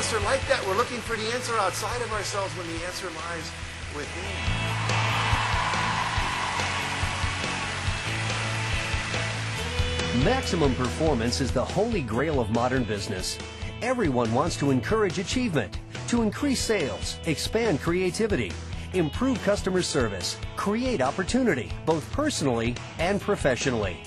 us are like that. We're looking for the answer outside of ourselves when the answer lies within. Maximum performance is the holy grail of modern business. Everyone wants to encourage achievement, to increase sales, expand creativity, improve customer service, create opportunity, both personally and professionally.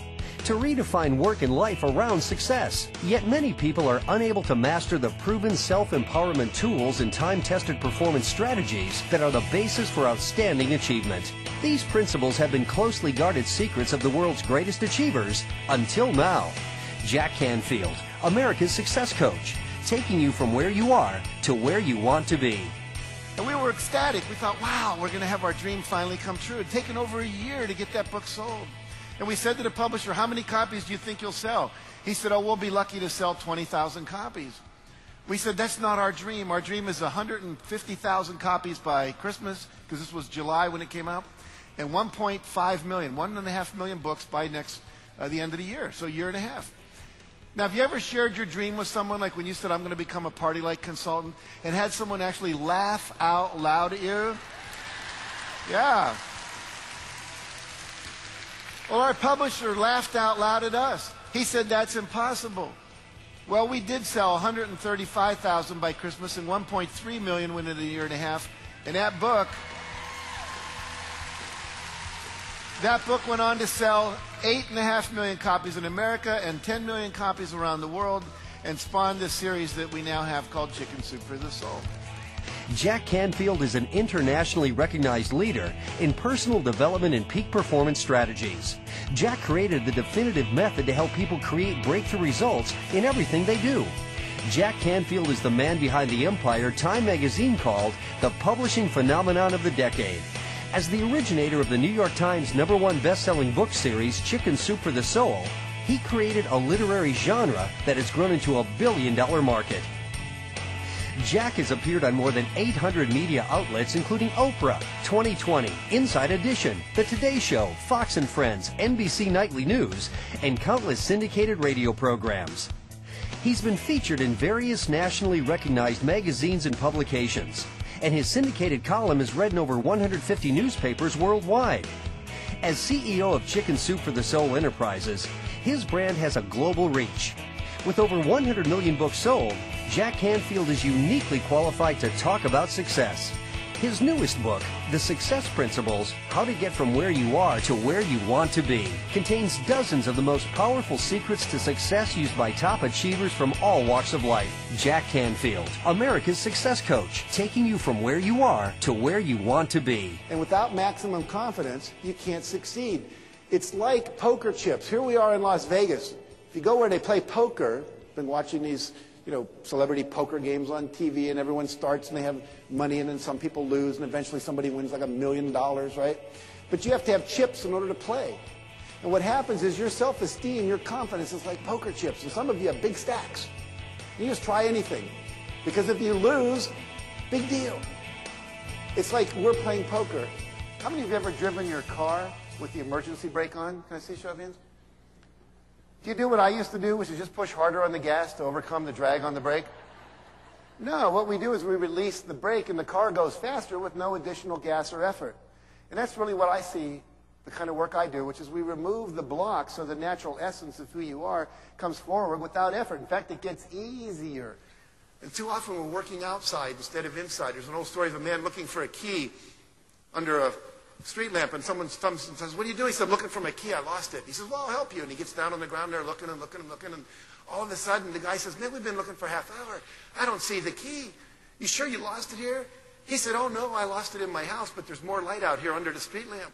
To redefine work and life around success. Yet many people are unable to master the proven self-empowerment tools and time-tested performance strategies that are the basis for outstanding achievement. These principles have been closely guarded secrets of the world's greatest achievers until now. Jack Canfield, America's success coach, taking you from where you are to where you want to be. And we were ecstatic. We thought, wow, we're going to have our dream finally come true. It taken over a year to get that book sold. And we said to the publisher, how many copies do you think you'll sell? He said, oh, we'll be lucky to sell 20,000 copies. We said, that's not our dream. Our dream is 150,000 copies by Christmas, because this was July when it came out, and 1.5 million, one and a half million books by next, uh, the end of the year, so a year and a half. Now, have you ever shared your dream with someone, like when you said, I'm going to become a PartyLite consultant, and had someone actually laugh out loud at you? Yeah. Well, our publisher laughed out loud at us. He said that's impossible. Well, we did sell 135,000 by Christmas and 1.3 million within a year and a half. And that book, that book went on to sell eight and a half million copies in America and 10 million copies around the world, and spawned this series that we now have called Chicken Soup for the Soul. Jack Canfield is an internationally recognized leader in personal development and peak performance strategies. Jack created the definitive method to help people create breakthrough results in everything they do. Jack Canfield is the man behind the empire Time magazine called the publishing phenomenon of the decade. As the originator of the New York Times number one best-selling book series Chicken Soup for the Soul, he created a literary genre that has grown into a billion-dollar market. Jack has appeared on more than 800 media outlets, including Oprah, 2020, Inside Edition, The Today Show, Fox and Friends, NBC Nightly News, and countless syndicated radio programs. He's been featured in various nationally recognized magazines and publications, and his syndicated column is read in over 150 newspapers worldwide. As CEO of Chicken Soup for the Soul Enterprises, his brand has a global reach. With over 100 million books sold, Jack Canfield is uniquely qualified to talk about success. His newest book, The Success Principles How to Get From Where You Are to Where You Want to Be, contains dozens of the most powerful secrets to success used by top achievers from all walks of life. Jack Canfield, America's success coach, taking you from where you are to where you want to be. And without maximum confidence, you can't succeed. It's like poker chips. Here we are in Las Vegas. If you go where they play poker, been watching these you know, celebrity poker games on TV and everyone starts and they have money and then some people lose and eventually somebody wins like a million dollars, right? But you have to have chips in order to play. And what happens is your self-esteem, your confidence is like poker chips. And some of you have big stacks. You just try anything. Because if you lose, big deal. It's like we're playing poker. How many of you have ever driven your car with the emergency brake on? Can I see show of hands? Do you do what I used to do, which is just push harder on the gas to overcome the drag on the brake? No, what we do is we release the brake and the car goes faster with no additional gas or effort. And that's really what I see the kind of work I do, which is we remove the block so the natural essence of who you are comes forward without effort. In fact, it gets easier. And too often we're working outside instead of inside. There's an old story of a man looking for a key under a street lamp and someone comes and says, what are you doing? He said, I'm looking for my key. I lost it. He says, well, I'll help you. And he gets down on the ground there looking and looking and looking. And all of a sudden, the guy says, man, we've been looking for half hour. I don't see the key. You sure you lost it here? He said, oh, no, I lost it in my house, but there's more light out here under the street lamp.